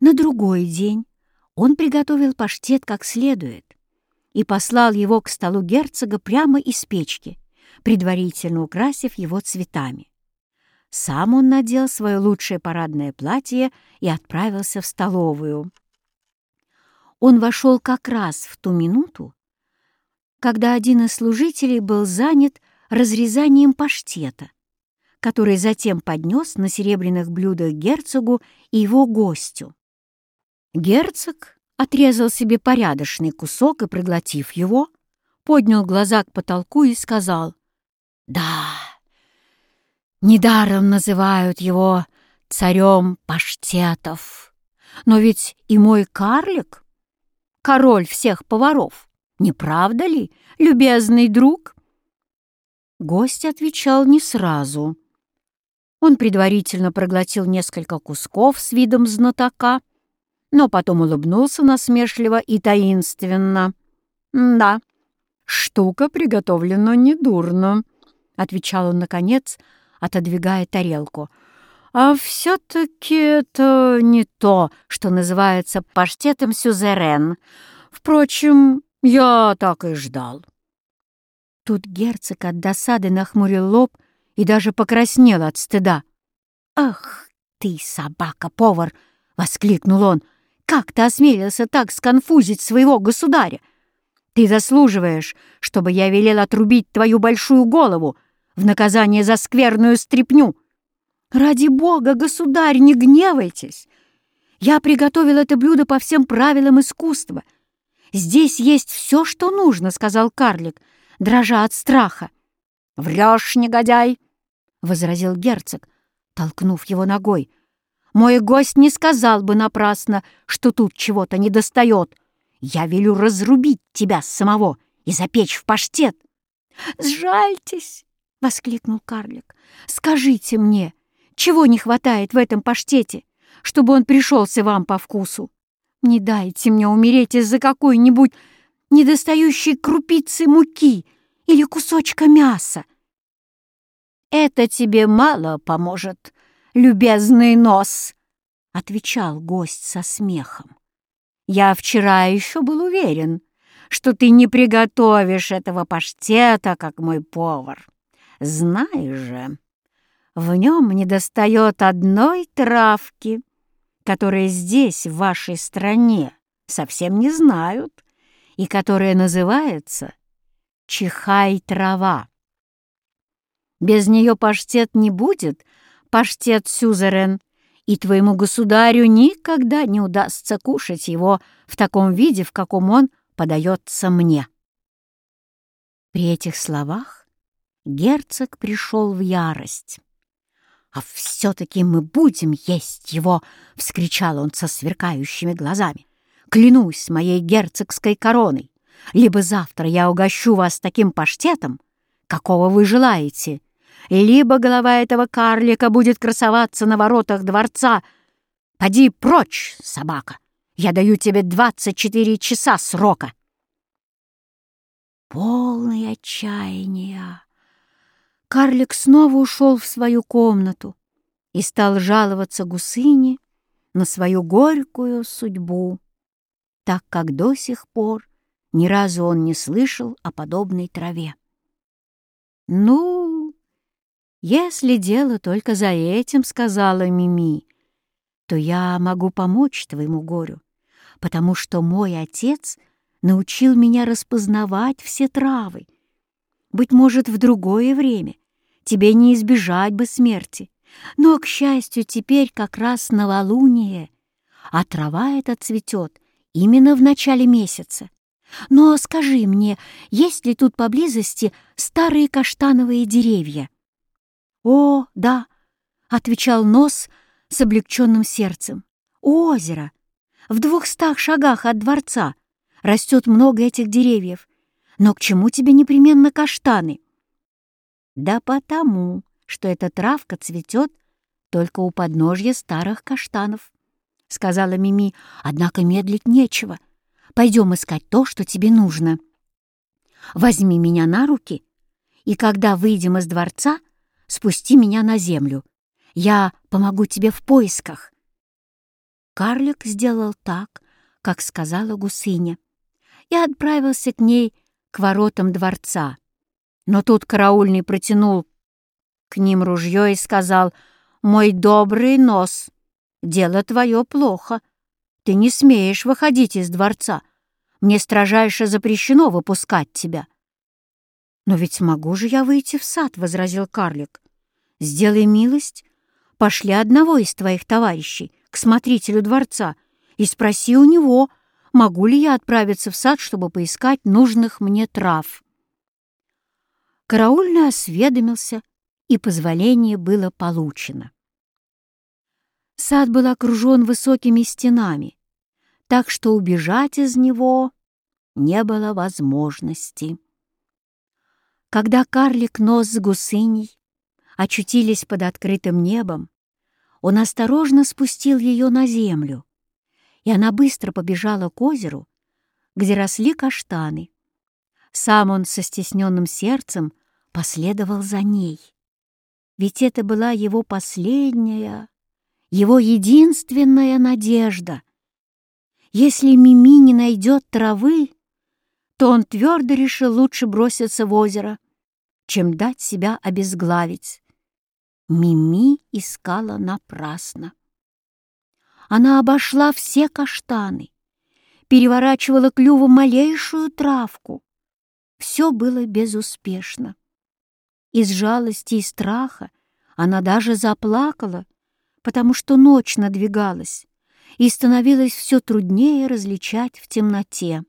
На другой день он приготовил паштет как следует и послал его к столу герцога прямо из печки, предварительно украсив его цветами. Сам он надел свое лучшее парадное платье и отправился в столовую. Он вошел как раз в ту минуту, когда один из служителей был занят разрезанием паштета, который затем поднес на серебряных блюдах герцогу и его гостю. Герцог отрезал себе порядочный кусок и, проглотив его, поднял глаза к потолку и сказал, «Да, недаром называют его царем паштетов, но ведь и мой карлик — король всех поваров, не правда ли, любезный друг?» Гость отвечал не сразу. Он предварительно проглотил несколько кусков с видом знатока, но потом улыбнулся насмешливо и таинственно. «Да, штука приготовлена недурно», — отвечал он наконец, отодвигая тарелку. «А все-таки это не то, что называется паштетом сюзерен. Впрочем, я так и ждал». Тут герцог от досады нахмурил лоб и даже покраснел от стыда. «Ах ты, собака-повар!» — воскликнул он. «Как ты осмелился так сконфузить своего государя? Ты заслуживаешь, чтобы я велел отрубить твою большую голову в наказание за скверную стряпню. Ради бога, государь, не гневайтесь! Я приготовил это блюдо по всем правилам искусства. Здесь есть все, что нужно», — сказал карлик, дрожа от страха. «Врешь, негодяй!» — возразил герцог, толкнув его ногой. «Мой гость не сказал бы напрасно, что тут чего-то недостает. Я велю разрубить тебя самого и запечь в паштет». «Сжальтесь!» — воскликнул карлик. «Скажите мне, чего не хватает в этом паштете, чтобы он пришелся вам по вкусу? Не дайте мне умереть из-за какой-нибудь недостающей крупицы муки или кусочка мяса. «Это тебе мало поможет, любезный нос», — отвечал гость со смехом. «Я вчера еще был уверен, что ты не приготовишь этого паштета, как мой повар. Знаешь же, в нем недостает одной травки, которая здесь, в вашей стране, совсем не знают, и которая называется чихай-трава. Без нее паштет не будет, паштет сюзерен, и твоему государю никогда не удастся кушать его в таком виде, в каком он подается мне». При этих словах герцог пришел в ярость. «А все-таки мы будем есть его!» — вскричал он со сверкающими глазами. «Клянусь моей герцогской короной! Либо завтра я угощу вас таким паштетом, какого вы желаете, либо голова этого карлика будет красоваться на воротах дворца. Поди прочь, собака! Я даю тебе двадцать четыре часа срока!» Полное отчаяние! Карлик снова ушел в свою комнату и стал жаловаться гусыне на свою горькую судьбу, так как до сих пор ни разу он не слышал о подобной траве. «Ну, если дело только за этим, — сказала Мими, — то я могу помочь твоему горю, потому что мой отец научил меня распознавать все травы. Быть может, в другое время тебе не избежать бы смерти, но, к счастью, теперь как раз новолуние, а трава эта цветет именно в начале месяца. Но скажи мне, есть ли тут поблизости старые каштановые деревья?» «О, да!» — отвечал Нос с облегченным сердцем. «У озера, в двухстах шагах от дворца, растет много этих деревьев. Но к чему тебе непременно каштаны?» «Да потому, что эта травка цветет только у подножья старых каштанов», — сказала Мими, «однако медлить нечего». Пойдем искать то, что тебе нужно. Возьми меня на руки, и когда выйдем из дворца, спусти меня на землю. Я помогу тебе в поисках». Карлик сделал так, как сказала гусыня, и отправился к ней к воротам дворца. Но тут караульный протянул к ним ружье и сказал, «Мой добрый нос, дело твое плохо. Ты не смеешь выходить из дворца. Мне строжайше запрещено выпускать тебя». «Но ведь могу же я выйти в сад», — возразил карлик. «Сделай милость, пошли одного из твоих товарищей к смотрителю дворца и спроси у него, могу ли я отправиться в сад, чтобы поискать нужных мне трав». Караульный осведомился, и позволение было получено. Сад был окружен высокими стенами, так что убежать из него не было возможности. Когда карлик нос с гусыней очутились под открытым небом, он осторожно спустил ее на землю, и она быстро побежала к озеру, где росли каштаны. Сам он со стесненным сердцем последовал за ней. Ведь это была его последняя, его единственная надежда. Если Мими не найдет травы, то он твердо решил лучше броситься в озеро, чем дать себя обезглавить. Мими искала напрасно. Она обошла все каштаны, переворачивала клювом малейшую травку. Все было безуспешно. Из жалости и страха она даже заплакала, потому что ночь надвигалась, и становилось все труднее различать в темноте.